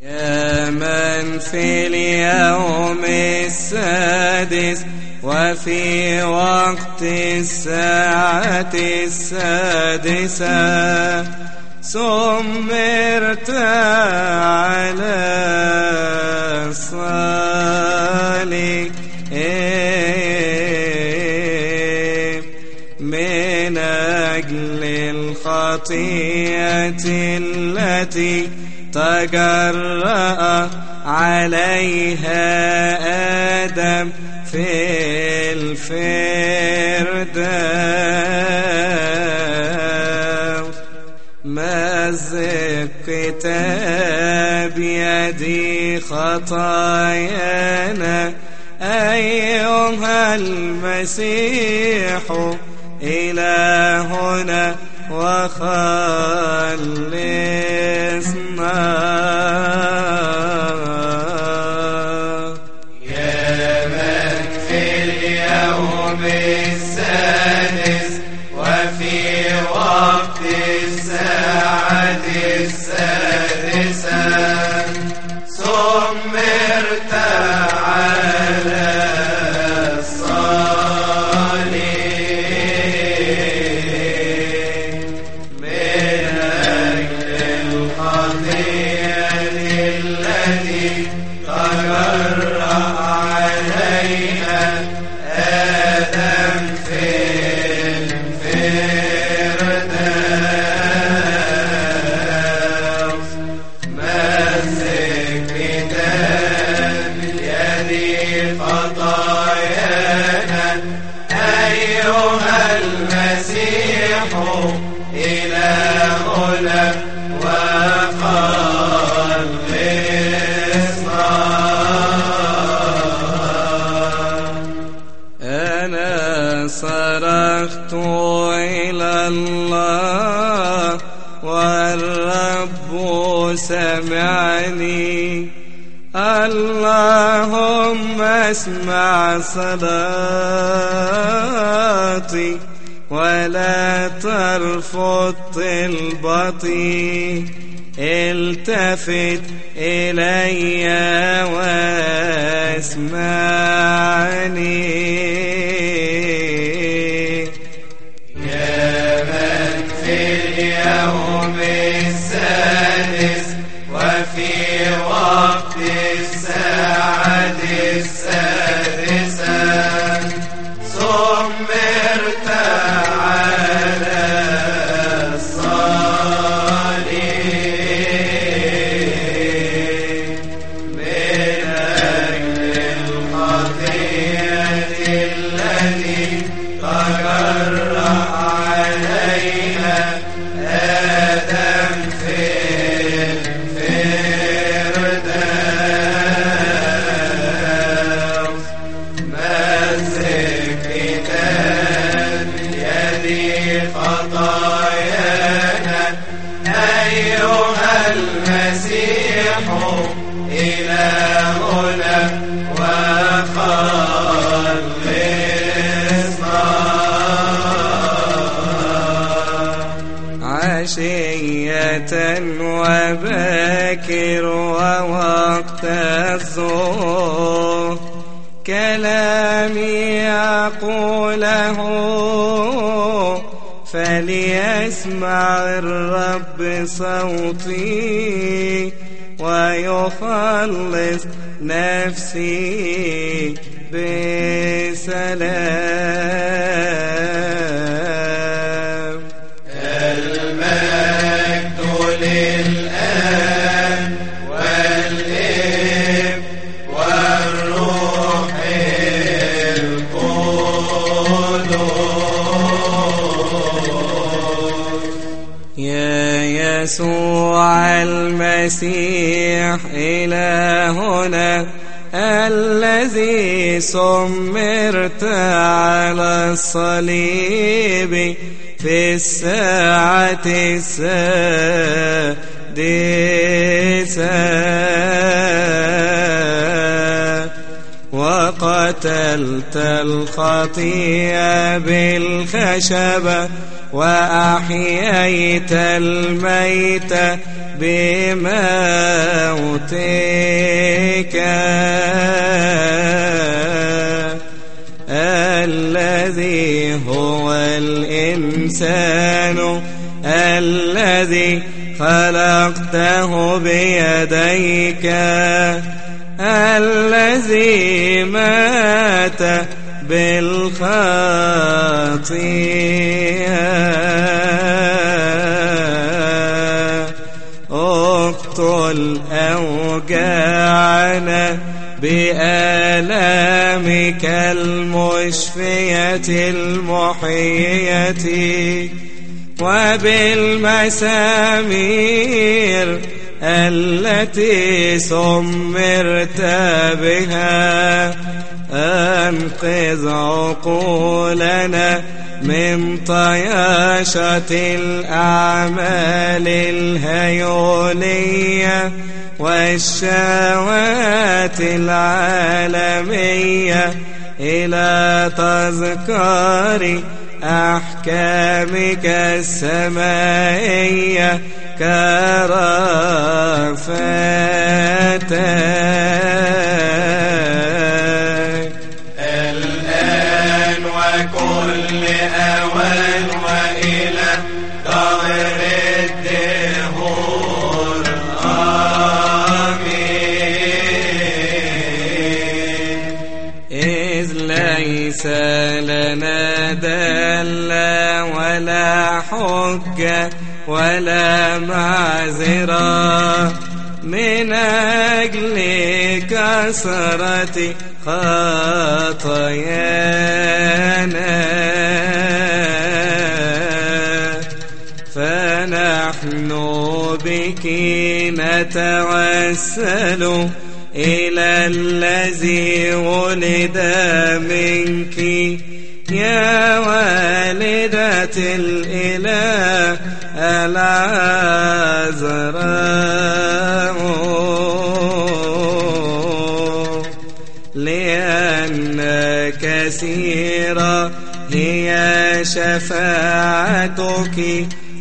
يا من في اليوم السادس وفي وقت الساعة السادسة سمرت على الصليب من أجل الخطيئة التي تجرأ عليها آدم في الفردوس. مزق كتاب يدي خطايانا أيها المسيح إلهنا. وخلصنا. والرب سمعني. اللهم اسمع صلاتي ولا ترفض طلبتي. التفت إلي واسمعني. يا من في اليوم الخطيئة وباكر ووقت الظهر كلامي أقوله فليسمع الرب صوتي ويخلص نفسي بسلام. يا يسوع المسيح إلهنا الذي سمرت على الصليب في الساعة السادسة. وقتلت الخطيئة بالخشبة وأحييت الميت بموتك. الذي هو الإنسان الذي خلقته بيديك. الذي مات بالخطيئة اقتل أوجاعنا بآلامك المشفية المحية وبالمسامير التي سمرت بها. أنقذ عقولنا من طياشة الأعمال الهيولية والشهوات العالمية إلى تذكار أحكامك السمائية كرافتك الآن وكل أوان وإلى دهر الدهور. آمين. إذ ليس لنا دالة ولا حجة ولا معذرة. من أجل كثرة خطايانا. فنحن بك نتوسل إلى الذي ولد منك. يا والدة الإله العذراء لأن كثيرة هي شفاعتك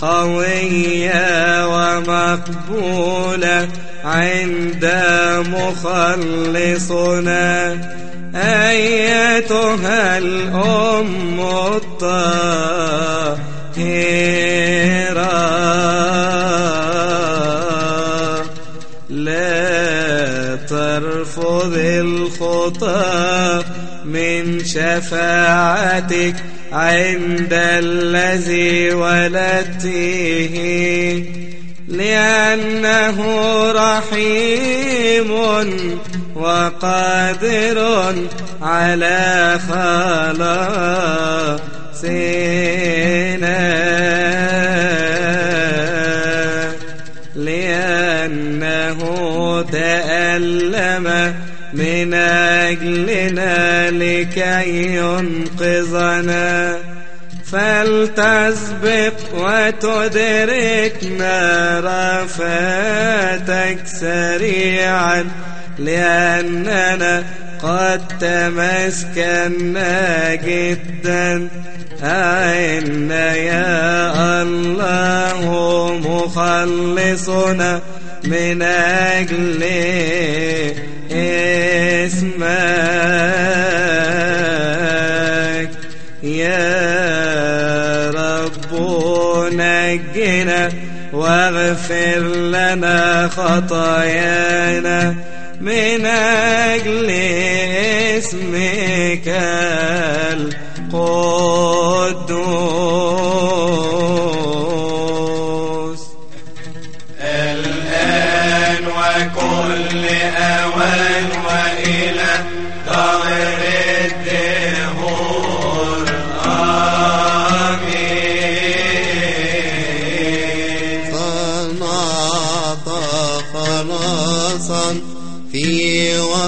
قوية ومقبولة. عند مخلصنا أيتها الأم الطاهرة. لا ترفض الخطى من شفاعتك عند الذي ولدته. لأنه رحيم وقادر على خلاصنا لأنه تألم من أجلنا لكي ينقذنا. فلتسبق وتدركنا رفاتك سريعا لأننا قد تمسكنا جدا. أين يا الله مخلصنا من أجل إسمك. نجنا واغفر لنا خطايانا من أجل اسمك القدوس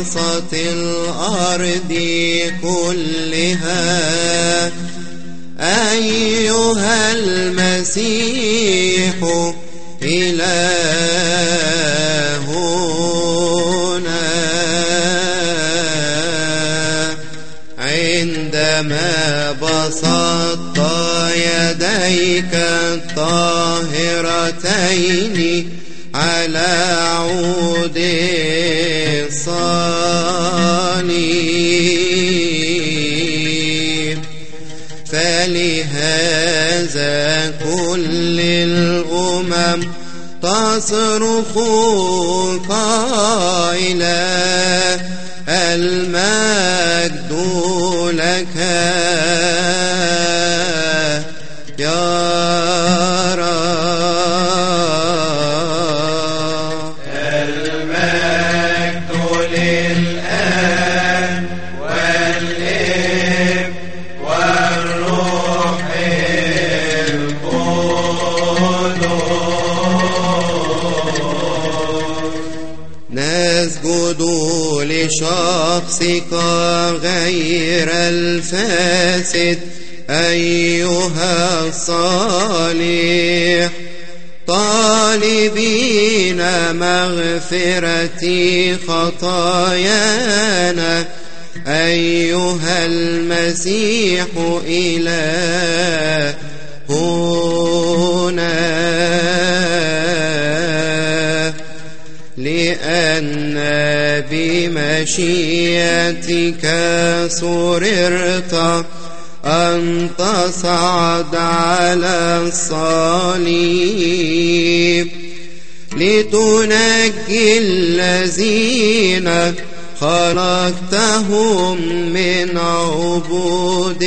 وسط الأرض كلها. أيها المسيح إلهنا عندما بسطت يديك الطاهرتين على عود تصرخ قائلا المجد لك. لشخصك غير الفاسد أيها الصالح. طالبين مغفرة خطايانا أيها المسيح إلهنا لأن بمشيئتك سررت أن تصعد على الصليب لتنجي الذين خلقتهم من عبودية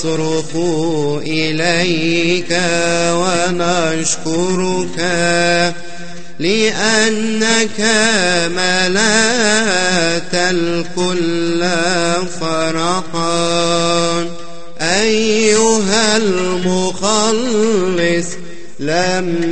نصرخ إليك ونشكرك لأنك ملأت الكل فرحا أيها المخلص لما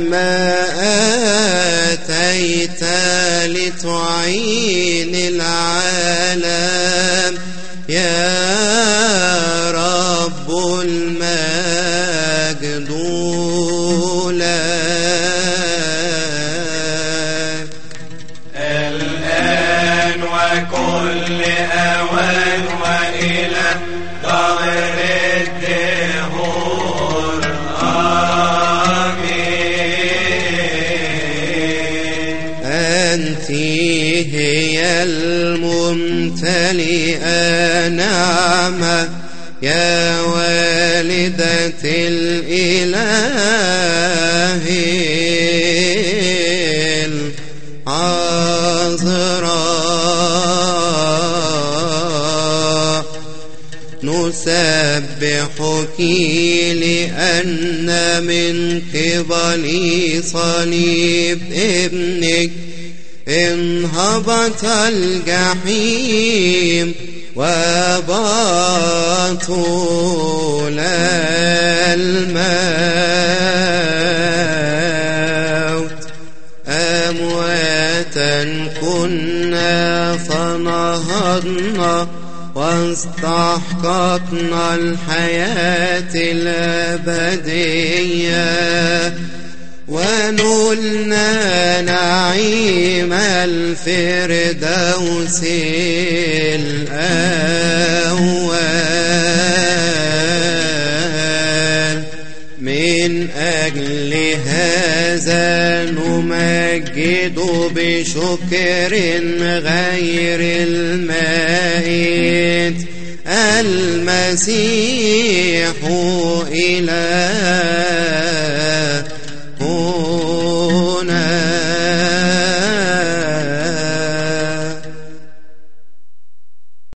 وكل أوان وإلى آمين. أنت هي نعمة يا والدة الإله العذراء نسبحك لأن من قبل صليب ابنك انهبط الجحيم وباطل الموت من أجل هذا نمجد بشكر غير المائت. المسيح إله